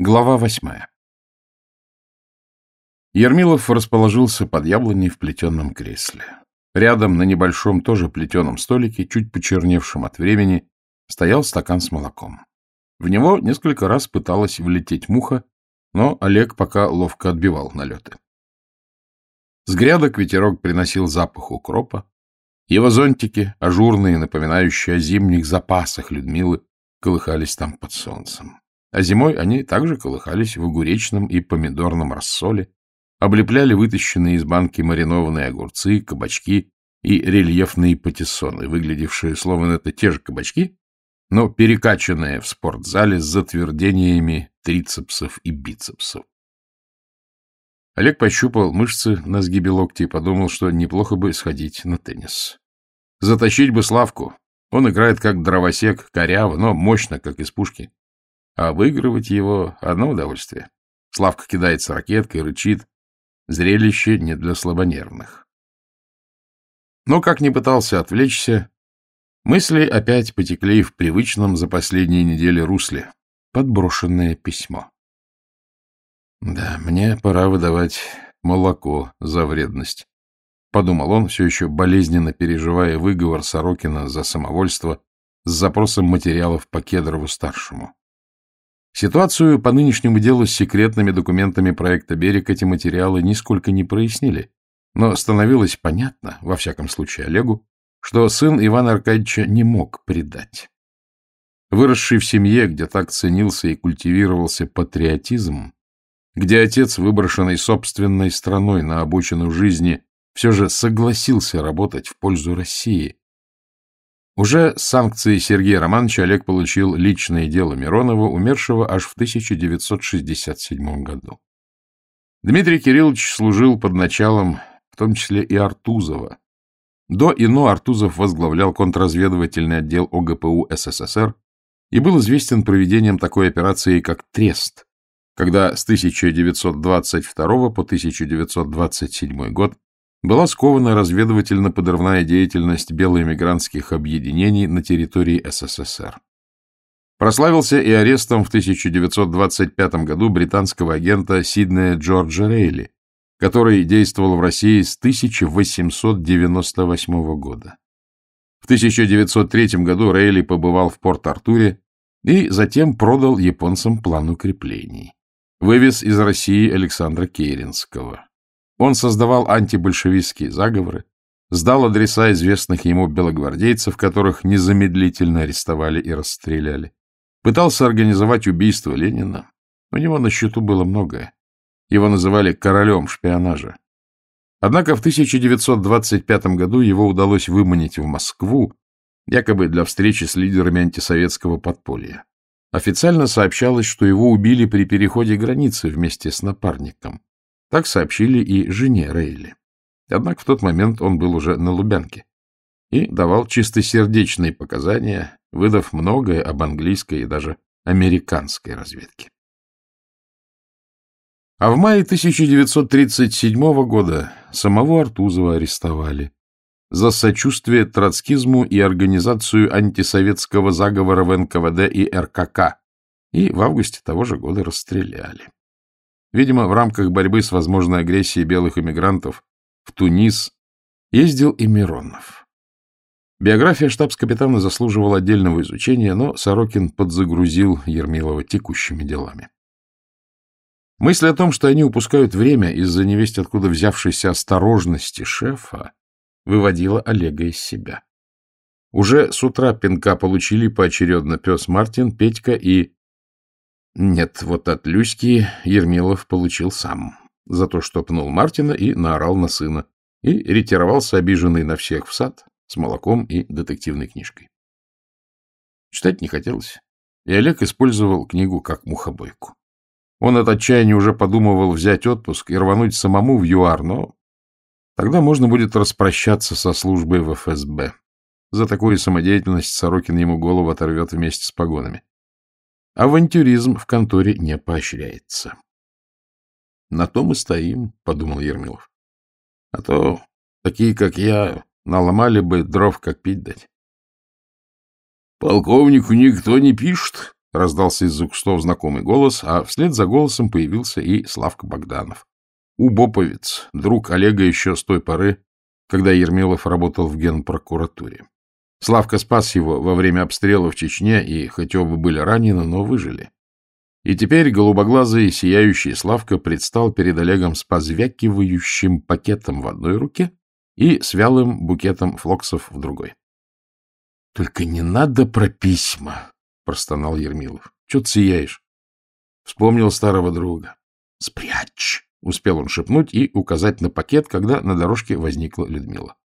Глава восьмая Ермилов расположился под яблоней в плетеном кресле. Рядом на небольшом тоже плетеном столике, чуть почерневшем от времени, стоял стакан с молоком. В него несколько раз пыталась влететь муха, но Олег пока ловко отбивал налеты. С грядок ветерок приносил запах укропа. Его зонтики, ажурные, напоминающие о зимних запасах Людмилы, колыхались там под солнцем а зимой они также колыхались в огуречном и помидорном рассоле, облепляли вытащенные из банки маринованные огурцы, кабачки и рельефные патиссоны, выглядевшие словно это те же кабачки, но перекачанные в спортзале с затвердениями трицепсов и бицепсов. Олег пощупал мышцы на сгибе локти и подумал, что неплохо бы сходить на теннис. Затащить бы Славку. Он играет как дровосек, коряво, но мощно, как из пушки. А выигрывать его — одно удовольствие. Славка кидается ракеткой, рычит. Зрелище не для слабонервных. Но как ни пытался отвлечься, мысли опять потекли в привычном за последние недели русле. Подброшенное письмо. Да, мне пора выдавать молоко за вредность. Подумал он, все еще болезненно переживая выговор Сорокина за самовольство с запросом материалов по Кедрову-старшему. Ситуацию по нынешнему делу с секретными документами проекта «Берег» эти материалы нисколько не прояснили, но становилось понятно, во всяком случае Олегу, что сын Ивана Аркадьевича не мог предать. Выросший в семье, где так ценился и культивировался патриотизм, где отец, выброшенный собственной страной на обочину жизни, все же согласился работать в пользу России, уже с санкцией Сергея Романовича Олег получил личное дело Миронова, умершего аж в 1967 году. Дмитрий Кириллович служил под началом, в том числе и Артузова. До ИНО Артузов возглавлял контрразведывательный отдел ОГПУ СССР и был известен проведением такой операции, как «Трест», когда с 1922 по 1927 год была скована разведывательно-подрывная деятельность белоэмигрантских объединений на территории СССР. Прославился и арестом в 1925 году британского агента Сиднея Джорджа Рейли, который действовал в России с 1898 года. В 1903 году Рейли побывал в Порт-Артуре и затем продал японцам план укреплений. Вывез из России Александра Керенского. Он создавал антибольшевистские заговоры, сдал адреса известных ему белогвардейцев, которых незамедлительно арестовали и расстреляли. Пытался организовать убийство Ленина. У него на счету было многое. Его называли королем шпионажа. Однако в 1925 году его удалось выманить в Москву, якобы для встречи с лидерами антисоветского подполья. Официально сообщалось, что его убили при переходе границы вместе с напарником. Так сообщили и жене Рейли. Однако в тот момент он был уже на Лубянке и давал чистосердечные показания, выдав многое об английской и даже американской разведке. А в мае 1937 года самого Артузова арестовали за сочувствие троцкизму и организацию антисоветского заговора в НКВД и РКК, и в августе того же года расстреляли. Видимо, в рамках борьбы с возможной агрессией белых иммигрантов в Тунис ездил и Миронов. Биография штабс-капитана заслуживала отдельного изучения, но Сорокин подзагрузил Ермилова текущими делами. Мысль о том, что они упускают время из-за невесть откуда взявшейся осторожности шефа, выводила Олега из себя. Уже с утра пинка получили поочередно пес Мартин, Петька и нет, вот от Люськи Ермилов получил сам. За то, что пнул Мартина и наорал на сына. И ретировался обиженный на всех в сад с молоком и детективной книжкой. Читать не хотелось, и Олег использовал книгу как мухобойку. Он от отчаяния уже подумывал взять отпуск и рвануть самому в ЮАР, но тогда можно будет распрощаться со службой в ФСБ. За такую самодеятельность Сорокин ему голову оторвет вместе с погонами. Авантюризм в конторе не поощряется. — На то мы стоим, — подумал Ермилов. — А то такие, как я, наломали бы дров, как пить дать. — Полковнику никто не пишет, — раздался из-за кустов знакомый голос, а вслед за голосом появился и Славка Богданов. Убоповец, друг Олега еще с той поры, когда Ермилов работал в генпрокуратуре. Славка спас его во время обстрела в Чечне, и хоть оба были ранены, но выжили. И теперь голубоглазый сияющий Славка предстал перед Олегом с позвякивающим пакетом в одной руке и с вялым букетом флоксов в другой. — Только не надо про письма, — простонал Ермилов. — Чего ты сияешь? Вспомнил старого друга. — Спрячь! — успел он шепнуть и указать на пакет, когда на дорожке возникла Людмила.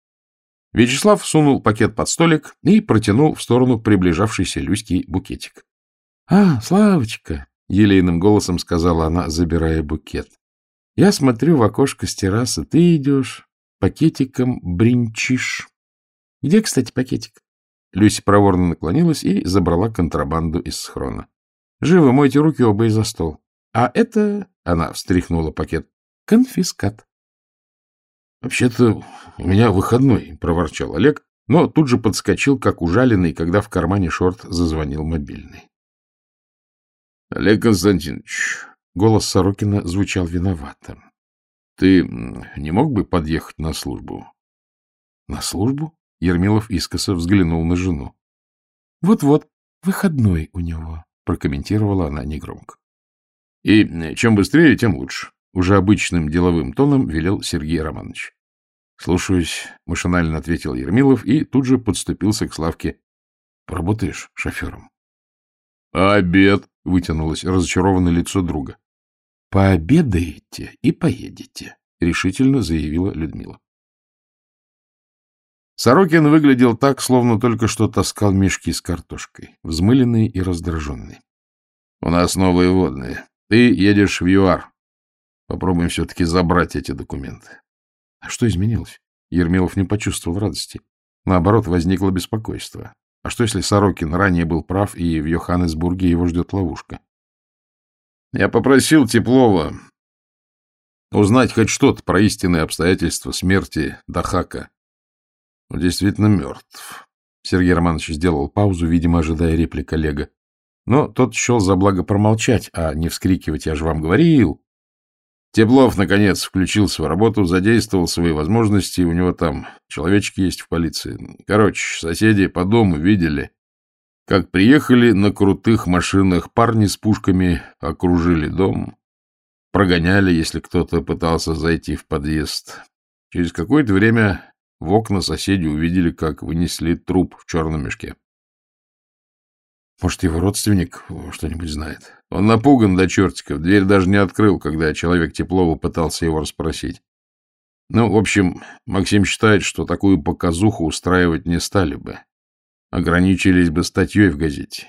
Вячеслав сунул пакет под столик и протянул в сторону приближавшейся Люськи букетик. — А, Славочка! — елейным голосом сказала она, забирая букет. — Я смотрю в окошко с террасы. Ты идешь, пакетиком бринчишь. — Где, кстати, пакетик? Люся проворно наклонилась и забрала контрабанду из схрона. — Живо мойте руки оба и за стол. А это, — она встряхнула пакет, — конфискат. — Вообще-то у меня выходной, — проворчал Олег, но тут же подскочил, как ужаленный, когда в кармане шорт зазвонил мобильный. — Олег Константинович, — голос Сорокина звучал виновато. — Ты не мог бы подъехать на службу? — На службу? — Ермилов искоса взглянул на жену. Вот — Вот-вот, выходной у него, — прокомментировала она негромко. — И чем быстрее, тем лучше. Уже обычным деловым тоном велел Сергей Романович. — Слушаюсь, — машинально ответил Ермилов и тут же подступился к Славке. — Поработаешь шофером? — обед? — вытянулось разочарованное лицо друга. — Пообедаете и поедете, — решительно заявила Людмила. Сорокин выглядел так, словно только что таскал мешки с картошкой, взмыленный и раздраженный. — У нас новые водные. Ты едешь в ЮАР. Попробуем все-таки забрать эти документы. А что изменилось? Ермилов не почувствовал радости. Наоборот, возникло беспокойство. А что, если Сорокин ранее был прав, и в Йоханнесбурге его ждет ловушка? Я попросил Теплова узнать хоть что-то про истинные обстоятельства смерти Дахака. Он действительно мертв. Сергей Романович сделал паузу, видимо, ожидая реплик Олега. Но тот счел за благо промолчать, а не вскрикивать «я же вам говорил». Теплов, наконец, включился в работу, задействовал свои возможности, у него там человечки есть в полиции. Короче, соседи по дому видели, как приехали на крутых машинах парни с пушками, окружили дом, прогоняли, если кто-то пытался зайти в подъезд. Через какое-то время в окна соседи увидели, как вынесли труп в черном мешке. Может, его родственник что-нибудь знает. Он напуган до чертиков, дверь даже не открыл, когда человек Теплова пытался его расспросить. Ну, в общем, Максим считает, что такую показуху устраивать не стали бы. Ограничились бы статьей в газете.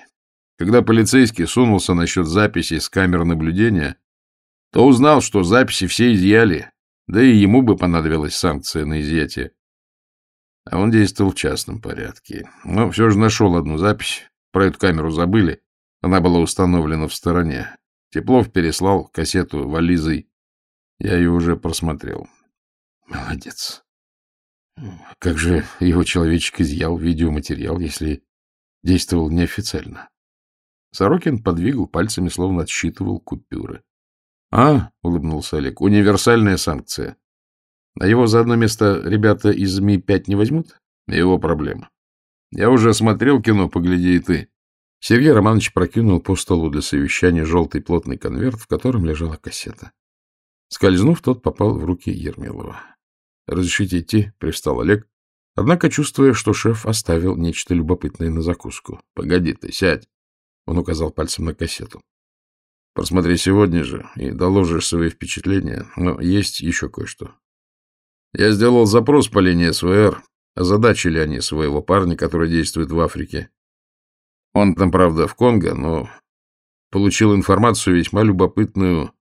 Когда полицейский сунулся насчет записей с камер наблюдения, то узнал, что записи все изъяли, да и ему бы понадобилась санкция на изъятие. А он действовал в частном порядке. Но все же нашел одну запись, про эту камеру забыли. Она была установлена в стороне. Теплов переслал кассету вализой. Я ее уже просмотрел. Молодец. Как же его человечек изъял видеоматериал, если действовал неофициально? Сорокин подвигал пальцами, словно отсчитывал купюры. — А, — улыбнулся Олег, — универсальная санкция. А его за одно место ребята из Ми-5 не возьмут? Его проблема. Я уже смотрел кино, погляди и ты. Сергей Романович прокинул по столу для совещания желтый плотный конверт, в котором лежала кассета. Скользнув, тот попал в руки Ермилова. — Разрешите идти? — привстал Олег, однако чувствуя, что шеф оставил нечто любопытное на закуску. — Погоди ты, сядь! — он указал пальцем на кассету. — Просмотри сегодня же и доложишь свои впечатления, но есть еще кое-что. Я сделал запрос по линии СВР Озадачили они своего парня, который действует в Африке. Он там, правда, в Конго, но получил информацию весьма любопытную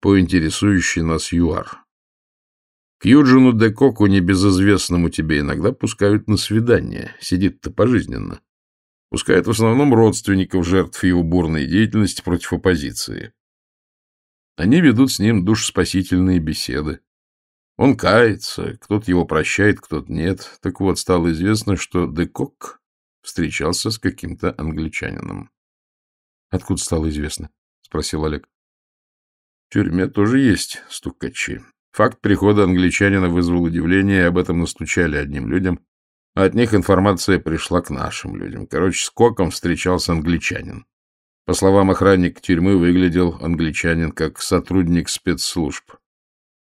по интересующей нас ЮАР. К Юджину де Коку, небезызвестному тебе, иногда пускают на свидание. Сидит-то пожизненно. Пускают в основном родственников жертв его бурной деятельности против оппозиции. Они ведут с ним душспасительные беседы. Он кается, кто-то его прощает, кто-то нет. Так вот, стало известно, что Декок встречался с каким-то англичанином. — Откуда стало известно? — спросил Олег. — В тюрьме тоже есть стукачи. Факт прихода англичанина вызвал удивление, и об этом настучали одним людям, а от них информация пришла к нашим людям. Короче, с Коком встречался англичанин. По словам охранника тюрьмы, выглядел англичанин как сотрудник спецслужб. —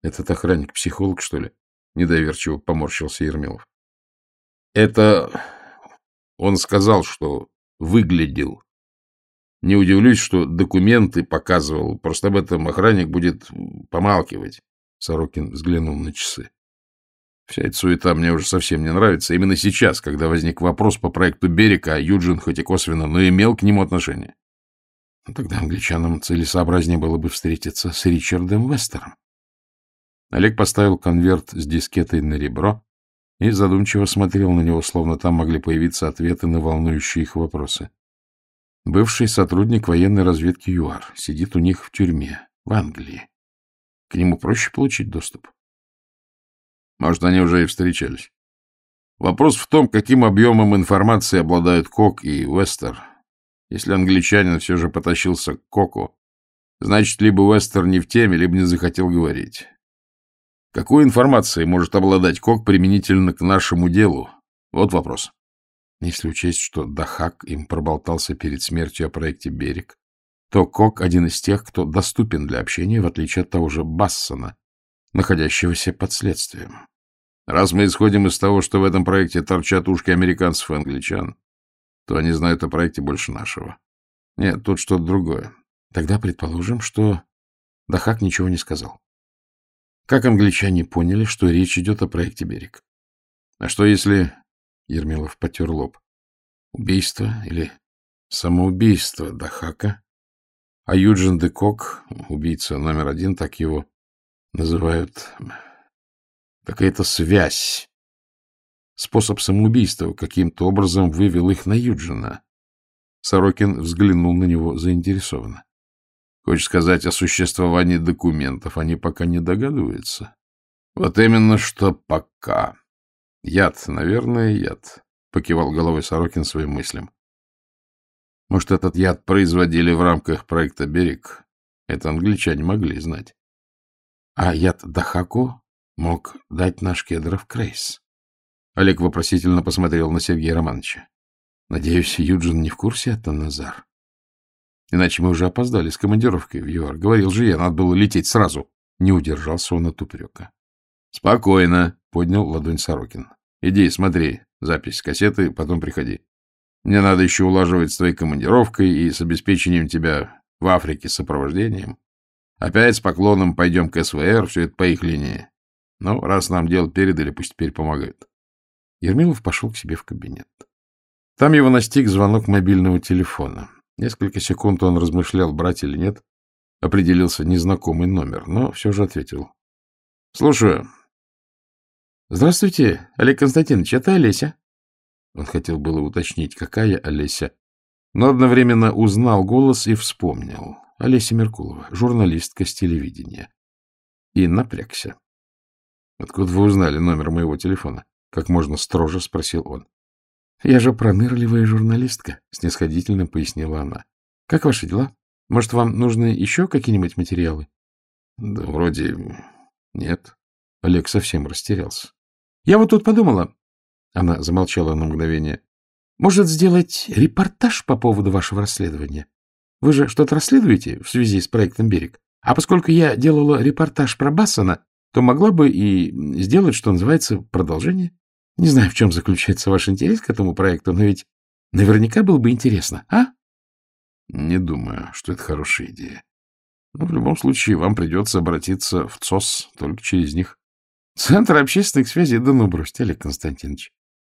Этот охранник психолог, что ли? — недоверчиво поморщился Ермилов. — Это он сказал, что выглядел. Не удивлюсь, что документы показывал, просто об этом охранник будет помалкивать. Сорокин взглянул на часы. Вся эта суета мне уже совсем не нравится. Именно сейчас, когда возник вопрос по проекту «Берег», а Юджин хоть и косвенно, но имел к нему отношение. Тогда англичанам целесообразнее было бы встретиться с Ричардом Вестером. Олег поставил конверт с дискетой на ребро и задумчиво смотрел на него, словно там могли появиться ответы на волнующие их вопросы. Бывший сотрудник военной разведки ЮАР сидит у них в тюрьме, в Англии. К нему проще получить доступ. Может, они уже и встречались. Вопрос в том, каким объемом информации обладают Кок и Уэстер. Если англичанин все же потащился к Коку, значит, либо Уэстер не в теме, либо не захотел говорить. Какой информацией может обладать Кок применительно к нашему делу? Вот вопрос. Если учесть, что Дахак им проболтался перед смертью о проекте «Берег», то Кок один из тех, кто доступен для общения, в отличие от того же Бассона, находящегося под следствием. Раз мы исходим из того, что в этом проекте торчат ушки американцев и англичан, то они знают о проекте больше нашего. Нет, тут что-то другое. Тогда предположим, что Дахак ничего не сказал. Как англичане поняли, что речь идет о проекте «Берег»? А что если... Ермилов потер лоб. Убийство или самоубийство Дахака а Юджин де Кок, убийца номер один, так его называют, какая-то связь. Способ самоубийства каким-то образом вывел их на Юджина. Сорокин взглянул на него заинтересованно. Хочешь сказать, о существовании документов они пока не догадываются? Вот именно что пока. Яд, наверное, яд, — покивал головой Сорокин своим мыслям. Может, этот яд производили в рамках проекта «Берег»? Это англичане могли знать. А яд Дахаку мог дать наш Кедров Крейс. Олег вопросительно посмотрел на Сергея Романовича. Надеюсь, Юджин не в курсе это, Назар? Иначе мы уже опоздали с командировкой в ЮАР. Говорил же я, надо было лететь сразу. Не удержался он от упрека. — Спокойно, — поднял ладонь Сорокин. — Иди, смотри, запись кассеты, потом приходи. Мне надо еще улаживать с твоей командировкой и с обеспечением тебя в Африке сопровождением. Опять с поклоном пойдем к СВР, все это по их линии. Ну, раз нам дело передали, пусть теперь помогают. Ермилов пошел к себе в кабинет. Там его настиг звонок мобильного телефона. Несколько секунд он размышлял, брать или нет. Определился незнакомый номер, но все же ответил. — Слушаю. — Здравствуйте, Олег Константинович, это Олеся. Он хотел было уточнить, какая Олеся, но одновременно узнал голос и вспомнил. Олеся Меркулова, журналистка с телевидения. И напрягся. — Откуда вы узнали номер моего телефона? — как можно строже спросил он. — Я же пронырливая журналистка, — снисходительно пояснила она. — Как ваши дела? Может, вам нужны еще какие-нибудь материалы? — Да вроде нет. Олег совсем растерялся. — Я вот тут подумала, она замолчала на мгновение. — Может, сделать репортаж по поводу вашего расследования? Вы же что-то расследуете в связи с проектом «Берег»? А поскольку я делала репортаж про Бассона, то могла бы и сделать, что называется, продолжение. Не знаю, в чем заключается ваш интерес к этому проекту, но ведь наверняка было бы интересно, а? Не думаю, что это хорошая идея. Но в любом случае вам придется обратиться в ЦОС только через них. Центр общественных связей, да ну бросьте, Олег Константинович.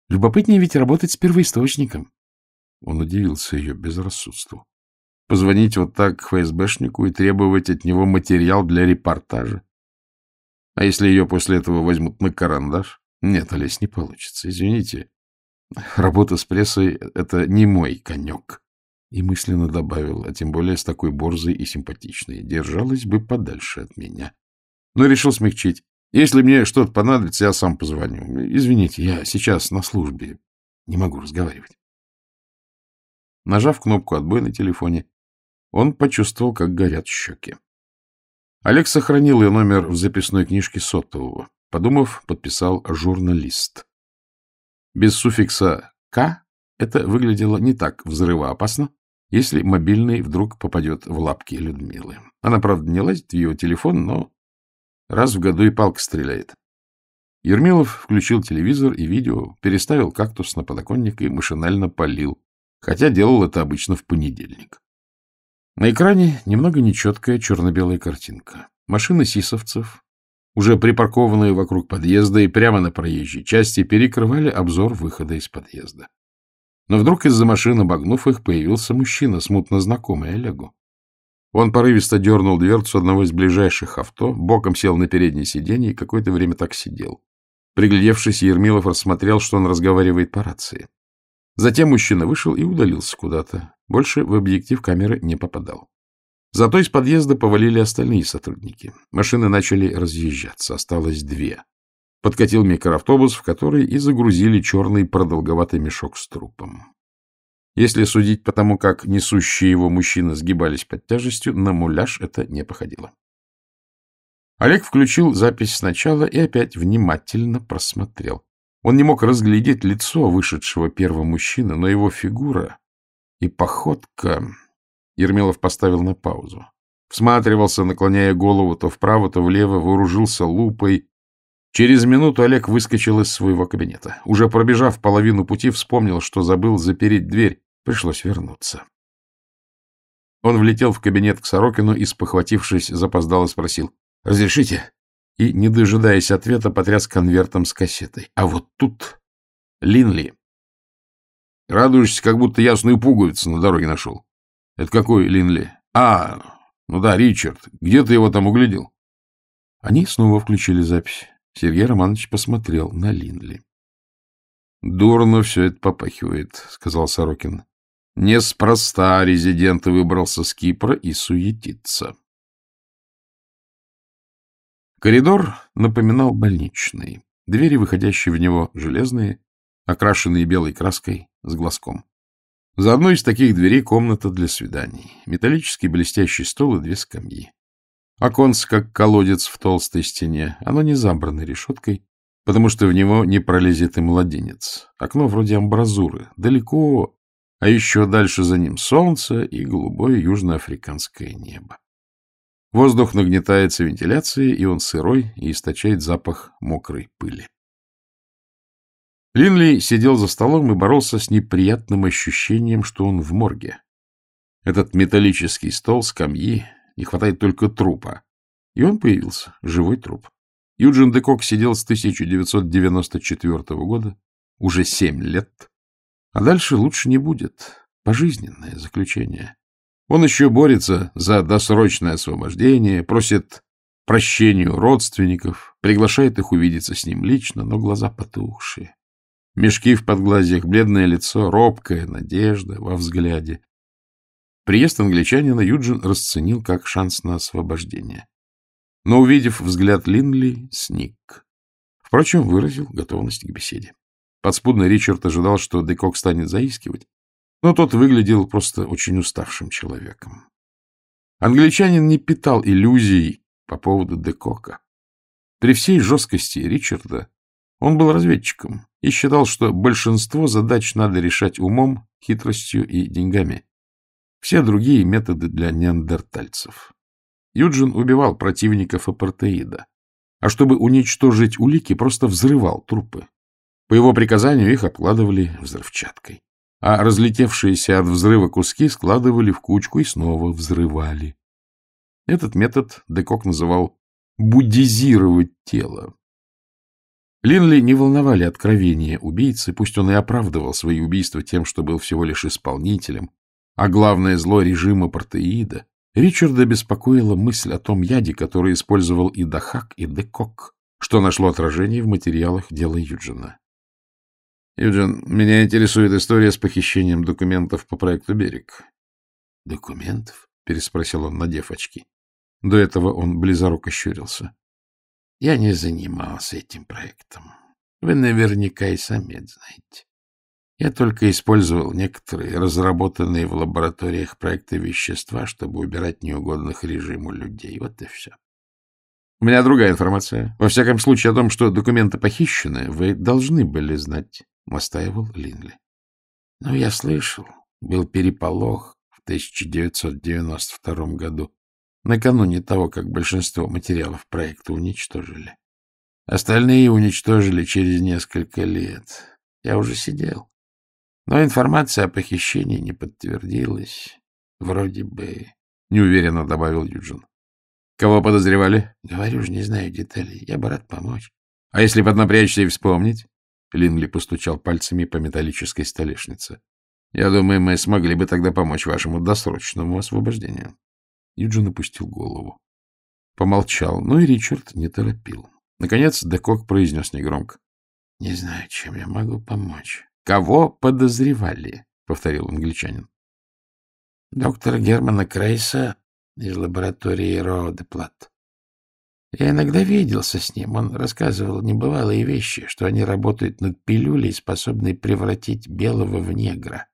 Любопытнее ведь работать с первоисточником. Он удивился ее безрассудству. Позвонить вот так к ФСБшнику и требовать от него материал для репортажа. А если ее после этого возьмут на карандаш? Нет, Олесь, не получится. Извините. Работа с прессой — это не мой конек. И мысленно добавил, а тем более с такой борзой и симпатичной. Держалась бы подальше от меня. Но решил смягчить. Если мне что-то понадобится, я сам позвоню. Извините, я сейчас на службе. Не могу разговаривать. Нажав кнопку «Отбой» на телефоне, Он почувствовал, как горят щеки. Олег сохранил ее номер в записной книжке сотового. Подумав, подписал «журналист». Без суффикса «к» это выглядело не так взрывоопасно, если мобильный вдруг попадет в лапки Людмилы. Она, правда, не лазит в ее телефон, но раз в году и палка стреляет. Ермилов включил телевизор и видео, переставил кактус на подоконник и машинально полил, хотя делал это обычно в понедельник. На экране немного нечеткая черно-белая картинка. Машины сисовцев, уже припаркованные вокруг подъезда и прямо на проезжей части, перекрывали обзор выхода из подъезда. Но вдруг из-за машин, обогнув их, появился мужчина, смутно знакомый Олегу. Он порывисто дернул дверцу одного из ближайших авто, боком сел на переднее сиденье и какое-то время так сидел. Приглядевшись, Ермилов рассмотрел, что он разговаривает по рации. Затем мужчина вышел и удалился куда-то. Больше в объектив камеры не попадал. Зато из подъезда повалили остальные сотрудники. Машины начали разъезжаться, осталось две. Подкатил микроавтобус, в который и загрузили черный продолговатый мешок с трупом. Если судить по тому, как несущие его мужчины сгибались под тяжестью, на муляж это не походило. Олег включил запись сначала и опять внимательно просмотрел. Он не мог разглядеть лицо вышедшего первого мужчины, но его фигура и походка... Ермилов поставил на паузу. Всматривался, наклоняя голову то вправо, то влево, вооружился лупой Через минуту Олег выскочил из своего кабинета. Уже пробежав половину пути, вспомнил, что забыл запереть дверь. Пришлось вернуться. Он влетел в кабинет к Сорокину и, спохватившись, запоздало спросил. — Разрешите? И, не дожидаясь ответа, потряс конвертом с кассетой. А вот тут Линли. Радуешься, как будто ясную пуговицу на дороге нашел. — Это какой Линли? — А, ну да, Ричард. Где ты его там углядел? Они снова включили запись. Сергей Романович посмотрел на Линли. — Дурно все это попахивает, — сказал Сорокин. — Неспроста резидент выбрался с Кипра и суетится. Коридор напоминал больничный. Двери, выходящие в него, железные, окрашенные белой краской, с глазком. За одной из таких дверей комната для свиданий. Металлический блестящий стол и две скамьи. Оконце, как колодец в толстой стене, оно не забрано решеткой, потому что в него не пролезет и младенец. Окно вроде амбразуры, далеко, а еще дальше за ним солнце и голубое южноафриканское небо. Воздух нагнетается вентиляцией, и он сырой и источает запах мокрой пыли. Линли сидел за столом и боролся с неприятным ощущением, что он в морге. Этот металлический стол, скамьи, не хватает только трупа. И он появился, живой труп. Юджин Декок сидел с 1994 года, уже семь лет. А дальше лучше не будет. Пожизненное заключение. Он еще борется за досрочное освобождение, просит прощения у родственников, приглашает их увидеться с ним лично, но глаза потухшие. Мешки в подглазьях, бледное лицо, робкая надежда во взгляде. Приезд англичанина Юджин расценил как шанс на освобождение. Но, увидев взгляд Линли, сник. Впрочем, выразил готовность к беседе. Подспудно Ричард ожидал, что Декок станет заискивать, но тот выглядел просто очень уставшим человеком. Англичанин не питал иллюзий по поводу Декока. При всей жесткости Ричарда он был разведчиком и считал, что большинство задач надо решать умом, хитростью и деньгами все другие методы для неандертальцев. Юджин убивал противников апартеида, а чтобы уничтожить улики, просто взрывал трупы. По его приказанию их обкладывали взрывчаткой, а разлетевшиеся от взрыва куски складывали в кучку и снова взрывали. Этот метод Декок называл «буддизировать тело». Линли не волновали откровения убийцы, пусть он и оправдывал свои убийства тем, что был всего лишь исполнителем, а главное зло режима Портеида, Ричарда беспокоила мысль о том яде, который использовал и Дахак, и Декок, что нашло отражение в материалах дела Юджина. — Юджин, меня интересует история с похищением документов по проекту «Берег». — Документов? — переспросил он, надев очки. До этого он близоруко щурился. — Я не занимался этим проектом. Вы наверняка и сами это знаете. Я только использовал некоторые разработанные в лабораториях проекты вещества, чтобы убирать неугодных режиму людей. Вот и все. У меня другая информация. Во всяком случае, о том, что документы похищены, вы должны были знать, — настаивал Линли. Но я слышал, был переполох в 1992 году, накануне того, как большинство материалов проекта уничтожили. Остальные уничтожили через несколько лет. Я уже сидел. Но информация о похищении не подтвердилась. Вроде бы, — неуверенно добавил Юджин. Кого подозревали? Говорю же, не знаю деталей. Я бы рад помочь. А если поднапрячься и вспомнить? Линли постучал пальцами по металлической столешнице. Я думаю, мы смогли бы тогда помочь вашему досрочному освобождению. Юджин опустил голову. Помолчал, но и Ричард не торопил. Наконец Декок произнес негромко. — Не знаю, чем я могу помочь. — Кого подозревали? — повторил англичанин. — Доктора Германа Крейса из лаборатории Роа-де-Плат. Я иногда виделся с ним. Он рассказывал небывалые вещи, что они работают над пилюлей, способной превратить белого в негра,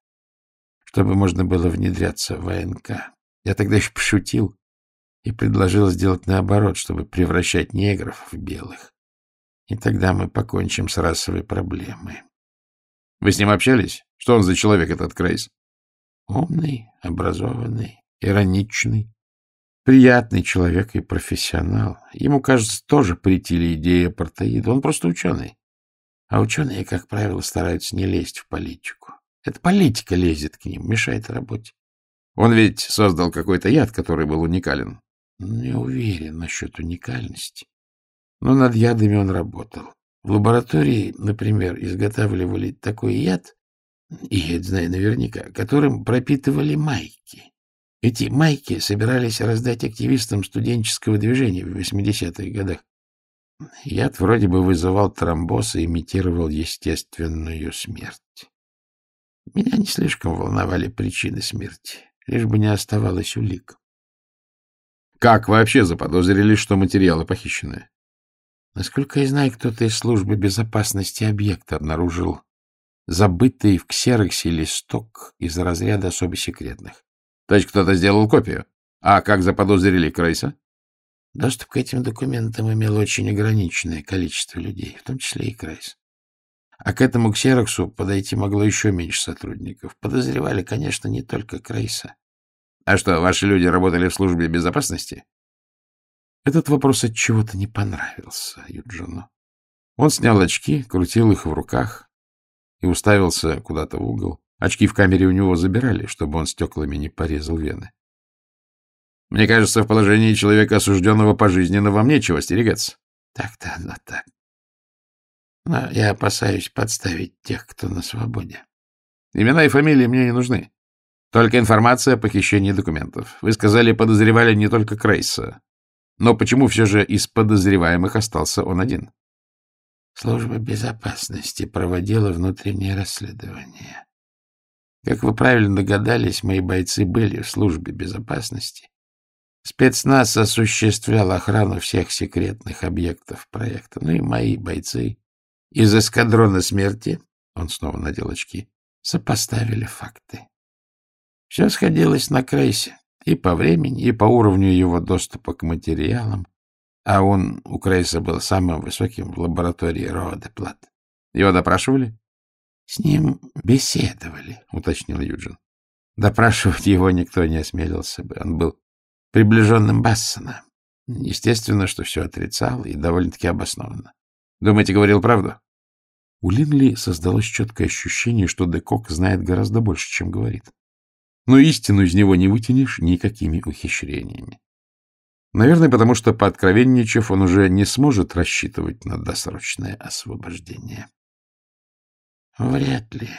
чтобы можно было внедряться в ВНК. Я тогда еще пошутил и предложил сделать наоборот, чтобы превращать негров в белых. И тогда мы покончим с расовой проблемой. Вы с ним общались? Что он за человек, этот Крейс? Умный, образованный, ироничный. Приятный человек и профессионал. Ему, кажется, тоже притили идеи апартеида. Он просто ученый. А ученые, как правило, стараются не лезть в политику. Это политика лезет к ним, мешает работе. Он ведь создал какой-то яд, который был уникален. Не уверен насчет уникальности. Но над ядами он работал. В лаборатории, например, изготавливали такой яд, и я знаю наверняка, которым пропитывали майки. Эти майки собирались раздать активистам студенческого движения в 80-х годах. Яд вроде бы вызывал тромбоз и имитировал естественную смерть. Меня не слишком волновали причины смерти, лишь бы не оставалось улик. Как вообще заподозрили, что материалы похищены? Насколько я знаю, кто-то из службы безопасности объекта обнаружил забытый в ксероксе листок из разряда особо секретных. То есть кто-то сделал копию. А как заподозрили Крейса? Доступ к этим документам имел очень ограниченное количество людей, в том числе и Крейс. А к этому ксероксу подойти могло еще меньше сотрудников. Подозревали, конечно, не только Крейса. А что, ваши люди работали в службе безопасности? Этот вопрос от чего-то не понравился Юджину. Он снял очки, крутил их в руках и уставился куда-то в угол. Очки в камере у него забирали, чтобы он стеклами не порезал вены. Мне кажется, в положении человека, осужденного пожизненно, вам нечего остерегаться. Так-то оно так. Но я опасаюсь подставить тех, кто на свободе. Имена и фамилии мне не нужны. Только информация о похищении документов. Вы сказали, подозревали не только Крейса. Но почему все же из подозреваемых остался он один? Служба безопасности проводила внутреннее расследование. Как вы правильно догадались, мои бойцы были в службе безопасности. Спецназ осуществлял охрану всех секретных объектов проекта. Ну и мои бойцы из эскадрона смерти, он снова надел очки, сопоставили факты. Все сходилось на Крейсе и по времени, и по уровню его доступа к материалам, а он у Крейса был самым высоким в лаборатории Роа Плат. Его допрашивали? — С ним беседовали, — уточнил Юджин. Допрашивать его никто не осмелился бы. Он был приближенным Бассона. Естественно, что все отрицал и довольно-таки обоснованно. Думаете, говорил правду? У Линли создалось четкое ощущение, что Декок знает гораздо больше, чем говорит. Но истину из него не вытянешь никакими ухищрениями. Наверное, потому что, пооткровенничав, он уже не сможет рассчитывать на досрочное освобождение. Вряд ли.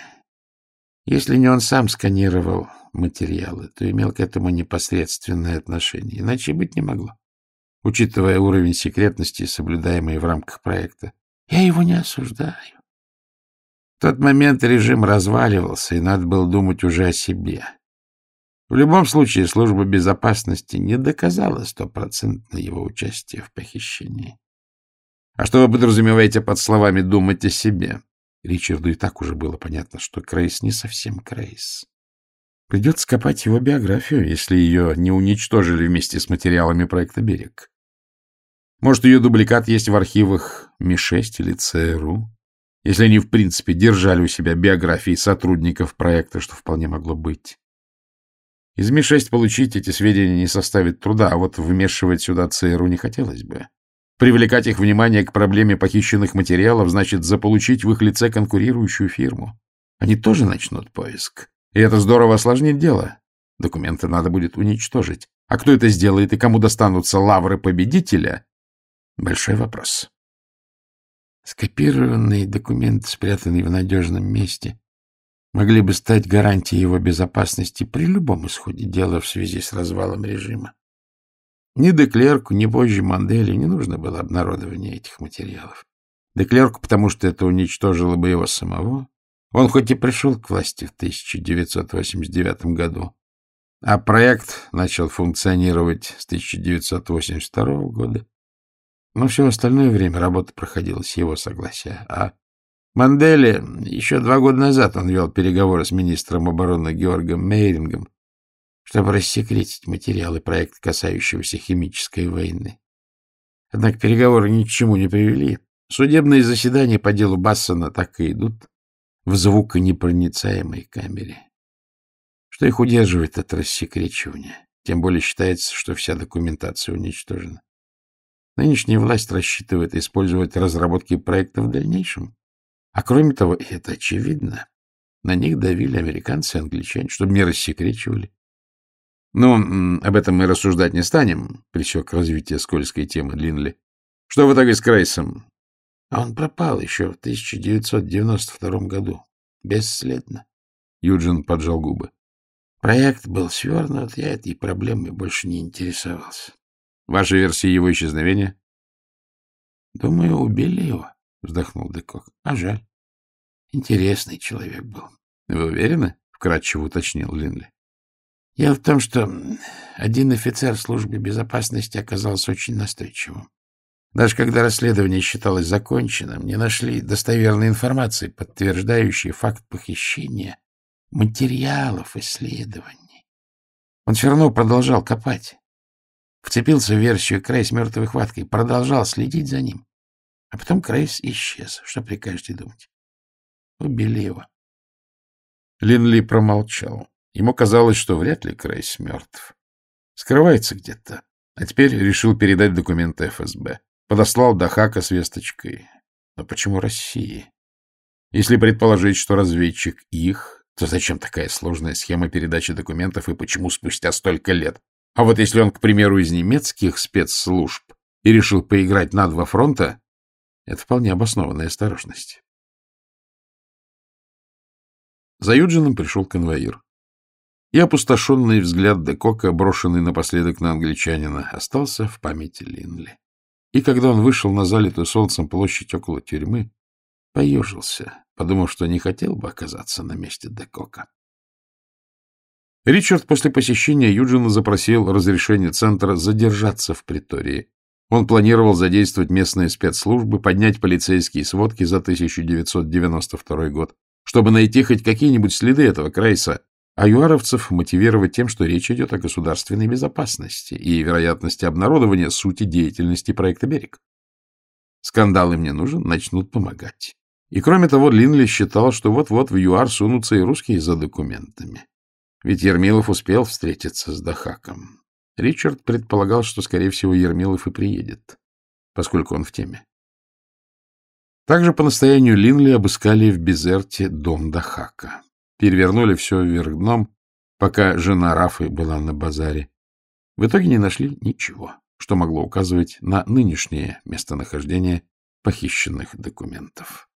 Если не он сам сканировал материалы, то имел к этому непосредственное отношение. Иначе быть не могло, учитывая уровень секретности, соблюдаемый в рамках проекта. Я его не осуждаю. В тот момент режим разваливался, и надо было думать уже о себе. В любом случае, служба безопасности не доказала стопроцентно его участие в похищении. А что вы подразумеваете под словами «думать о себе»? Ричарду и так уже было понятно, что Крейс не совсем Крейс. Придется копать его биографию, если ее не уничтожили вместе с материалами проекта «Берег». Может, ее дубликат есть в архивах Ми-6 или ЦРУ? Если они, в принципе, держали у себя биографии сотрудников проекта, что вполне могло быть. Из Ми-6 получить эти сведения не составит труда, а вот вмешивать сюда ЦРУ не хотелось бы. Привлекать их внимание к проблеме похищенных материалов значит заполучить в их лице конкурирующую фирму. Они тоже начнут поиск. И это здорово осложнит дело. Документы надо будет уничтожить. А кто это сделает и кому достанутся лавры победителя? Большой вопрос. Скопированные документы, спрятанные в надежном месте, могли бы стать гарантией его безопасности при любом исходе дела в связи с развалом режима. Ни Деклерку, ни позже Мандели не нужно было обнародование этих материалов. Деклерку, потому что это уничтожило бы его самого, он хоть и пришел к власти в 1989 году, а проект начал функционировать с 1982 года, но все остальное время работа проходила с его согласия. А Мандели еще два года назад он вел переговоры с министром обороны Георгом Мейрингом, чтобы рассекретить материалы проекта, касающегося химической войны. Однако переговоры ни к чему не привели. Судебные заседания по делу Бассона так и идут в звуконепроницаемой камере. Что их удерживает от рассекречивания? Тем более считается, что вся документация уничтожена. Нынешняя власть рассчитывает использовать разработки проекта в дальнейшем. А кроме того, и это очевидно, на них давили американцы и англичане, чтобы не рассекречивали. Ну, об этом мы рассуждать не станем, — пресек развитие скользкой темы Линли. Что в итоге с Крейсом? А он пропал еще в 1992 году. Бесследно. Юджин поджал губы. Проект был свернут, я этой проблемой больше не интересовался. Ваша версия его исчезновения? Думаю, убили его, вздохнул Декок. А жаль. Интересный человек был. Вы уверены? Вкратчиво уточнил Линли. Дело в том, что один офицер службы безопасности оказался очень настойчивым. Даже когда расследование считалось законченным, не нашли достоверной информации, подтверждающей факт похищения материалов исследований. Он все равно продолжал копать. Вцепился в версию Крейс мертвой хваткой, продолжал следить за ним. А потом Крейс исчез. Что прикажете думать? Убили его. Линли промолчал. Ему казалось, что вряд ли Крейс мертв. Скрывается где-то. А теперь решил передать документы ФСБ. Подослал Дахака с весточкой. Но почему России? Если предположить, что разведчик их, то зачем такая сложная схема передачи документов и почему спустя столько лет? А вот если он, к примеру, из немецких спецслужб и решил поиграть на два фронта, это вполне обоснованная осторожность. За Юджином пришел конвоир. И опустошенный взгляд Декока, брошенный напоследок на англичанина, остался в памяти Линли. И когда он вышел на залитую солнцем площадь около тюрьмы, поежился, подумав, что не хотел бы оказаться на месте Декока. Ричард после посещения Юджина запросил разрешение центра задержаться в притории. Он планировал задействовать местные спецслужбы, поднять полицейские сводки за 1992 год, чтобы найти хоть какие-нибудь следы этого Крейса, а юаровцев мотивировать тем, что речь идет о государственной безопасности и вероятности обнародования сути деятельности проекта «Берег». Скандал им не нужен, начнут помогать. И кроме того, Линли считал, что вот-вот в ЮАР сунутся и русские за документами. Ведь Ермилов успел встретиться с Дахаком. Ричард предполагал, что, скорее всего, Ермилов и приедет, поскольку он в теме. Также по настоянию Линли обыскали в Безерте дом Дахака перевернули все вверх дном, пока жена Рафы была на базаре. В итоге не нашли ничего, что могло указывать на нынешнее местонахождение похищенных документов.